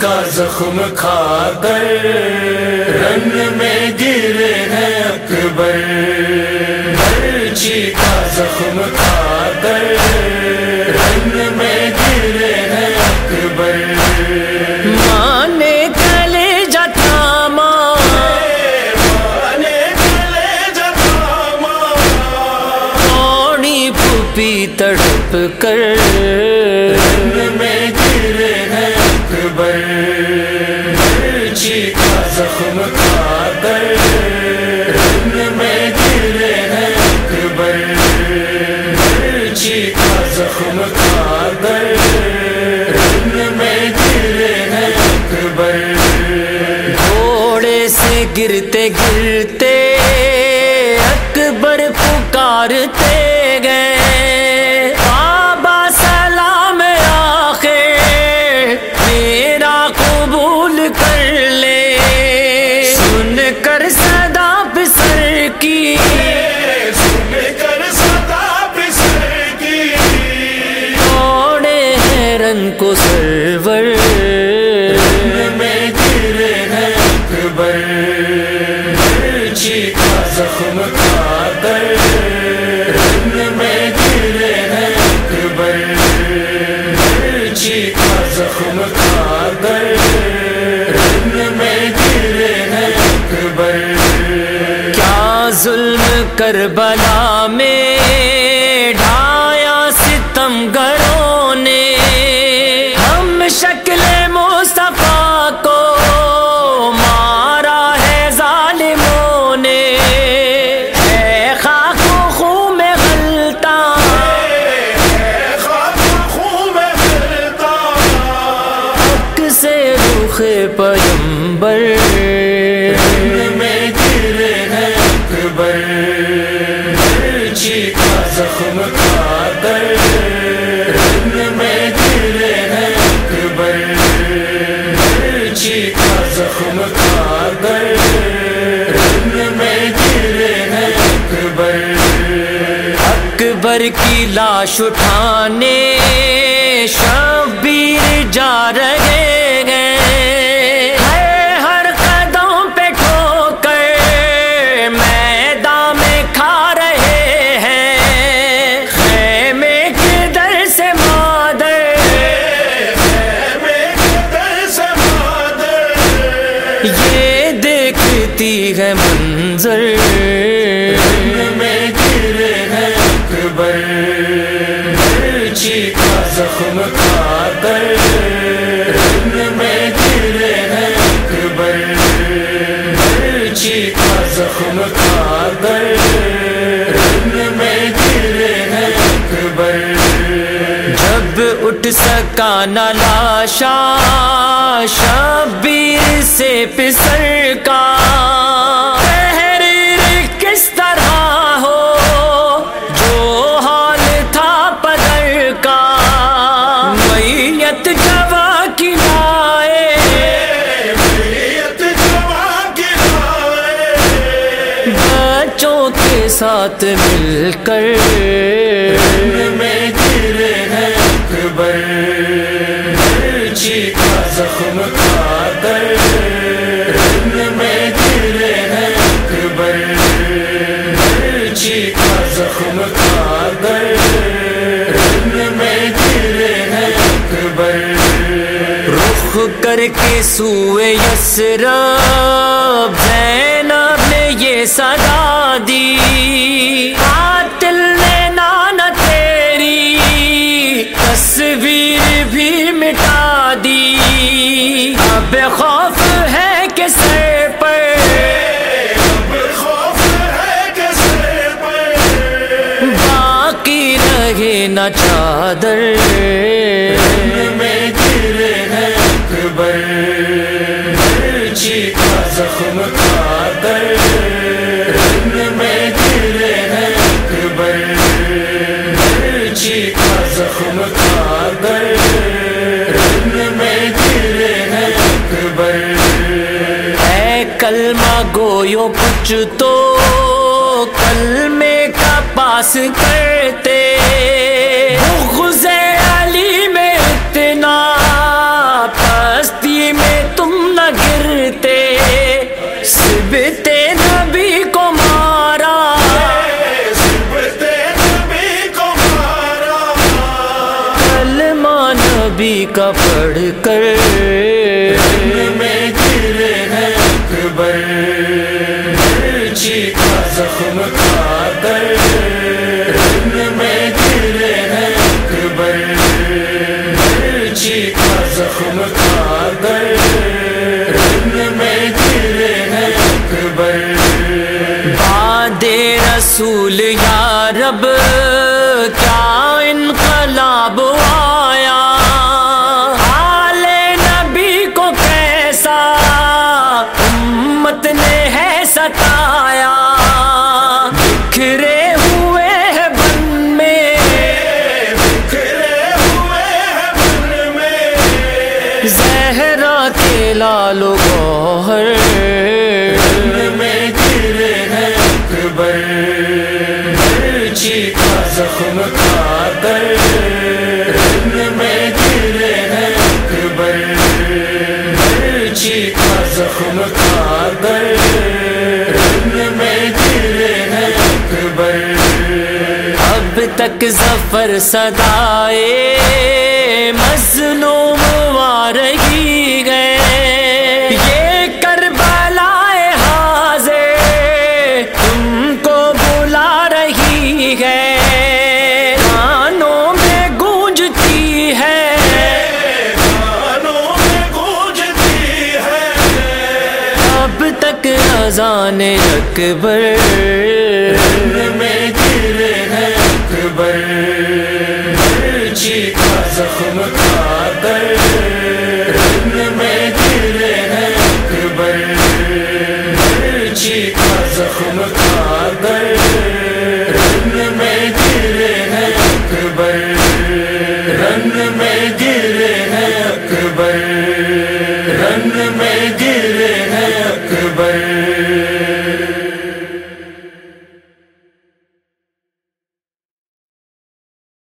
کا زخم کھا کر رن میں گرے ہیں اکبر۔ مرچی کا زخم کھا کر رن میں گرے ہیں اکبر۔ گلے جتا ماں پھوپھی تڑپ کر میں زخم کا کر رن میں گرے ہیں اکبر گھوڑے سے گرتے گرتے اکبر پکارتے ہرن کو سرور۔ میں گرے ہیں اکبر مرچی کا زخم کھا کر میں گرے ہیں اکبر کا زخم کھا کر میں گرے ہیں اکبر کیا ظلم کربلا میں ڈھایا ستم گروں لاش اٹھانے شبیر جا رہے زخم کھا کر میں گرے ہیں اکبر مرچی کا زخم کھا کر میں گرے ہیں اکبر جب اٹھ سکا نہ لاشا، شبیر سے پسر کا ساتھ مل کر۔ میں گرے ہیں اکبر زخم کھا کر میں گرے ہیں اکبر کا زخم کھا کر رن میں گرے ہیں اکبر رخ کر کے سوئے یسرب زینب صدا دی قاتل نے نانا تیری، تصویر بھی مٹا دی۔ اب خوف ہے کہ سر پر؟ باقی رہے نہ چادر۔ میں گرے ہیں اکبر۔ زخم کلمہ گویو کچھ تو کلمے کا پاس کرتے۔ بغض علی میں اتنا پستی میں تم نہ گرتے۔ سبتے نبی کو مارا۔ سبتے نبی کو مارا۔ کلمہ نبی کا پڑھ کر رب کیا انقلاب آیا حال نبی کو کیسا امت نے ہے ستایا؟ بکھرے ہوئے ہیں زخم کا در میں گرے ہیں اکبر۔ مرچی کا زخم کا در میں گرے ہیں اکبر۔ اب تک ظفر صدائے مظلوم اذان اکبر۔ میں گرے ہیں اکبر زخم کا در میں گرے ہیں اکبر۔ مرچی زخم کا در میں گرے ہیں اکبر۔ رن میں